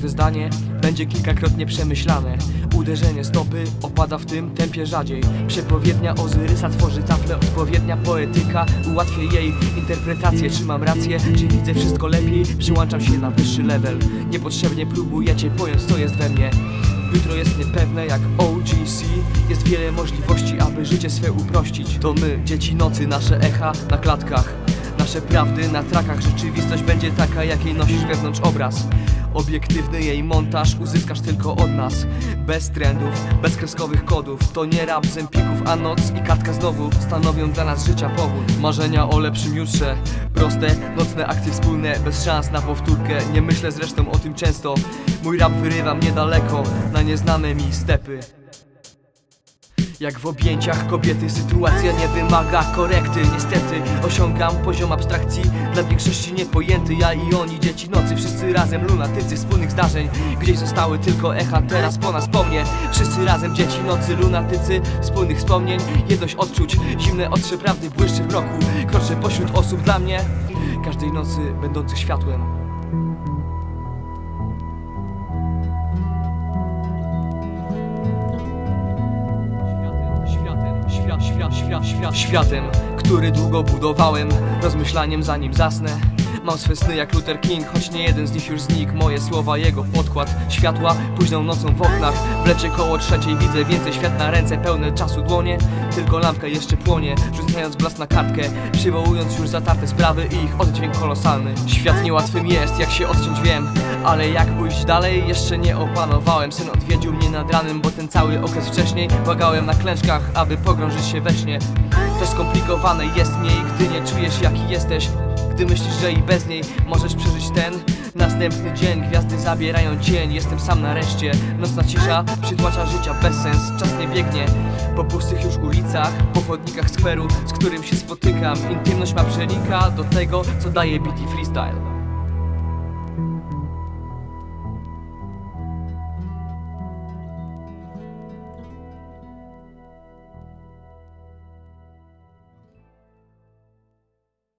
Każde zdanie będzie kilkakrotnie przemyślane. Uderzenie stopy opada w tym tempie rzadziej. Przepowiednia Ozyrysa tworzy taflę Odpowiednia poetyka ułatwia jej interpretację. Czy mam rację, czy widzę wszystko lepiej Przyłączam się na wyższy level. Niepotrzebnie próbujecie pojąć co jest we mnie. Jutro jest niepewne jak OGC Jest wiele możliwości, aby życie swe uprościć. To my, dzieci nocy, nasze echa na klatkach. Nasze prawdy na trakach. Rzeczywistość będzie taka, jakiej nosisz wewnątrz obraz Obiektywny jej montaż uzyskasz tylko od nas. Bez trendów, bez kreskowych kodów. To nie rap z a noc i kartka znowu Stanowią dla nas życia powód. Marzenia o lepszym jutrze. Proste, nocne akcje wspólne Bez szans na powtórkę. Nie myślę zresztą o tym często. Mój rap wyrywa mnie daleko Na nieznane mi stepy jak w objęciach kobiety. Sytuacja nie wymaga korekty. Niestety osiągam poziom abstrakcji Dla większości niepojęty. Ja i oni, dzieci nocy, wszyscy razem Lunatycy. Wspólnych zdarzeń Gdzieś zostały tylko echa, teraz po nas po mnie. Wszyscy razem, dzieci nocy, lunatycy. Wspólnych wspomnień, jedność odczuć. Zimne ostrze prawdy błyszczy w mroku Kroczę pośród osób dla mnie Każdej nocy będących światłem świat, świat, świat, świat, światem, który długo budowałem. Rozmyślaniem zanim zasnę Mam swe sny jak Luther King, choć nie jeden z nich już znikł. Moje słowa, jego podkład Światła późną nocą w oknach. Wlecie koło trzeciej, widzę więcej świat na ręce Pełne czasu dłonie, tylko lampka jeszcze płonie Rzucając blask na kartkę, przywołując już zatarte sprawy. I ich oddźwięk kolosalny. Świat niełatwym jest, jak się odciąć wiem Ale jak pójść dalej, jeszcze nie opanowałem. Syn odwiedził mnie nad ranem, bo ten cały okres wcześniej Błagałem na klęczkach, aby pogrążyć się we śnie. To skomplikowane jest mniej, gdy nie czujesz jaki jesteś. Gdy myślisz, że i bez niej możesz przeżyć ten Następny dzień, gwiazdy zabierają cień. Jestem sam nareszcie, nocna cisza przytłacza życia bez sens. Czas nie biegnie. Po pustych już ulicach Po chodnikach skweru, z którym się spotykam. Intymność ma przenika do tego, co daje beat freestyle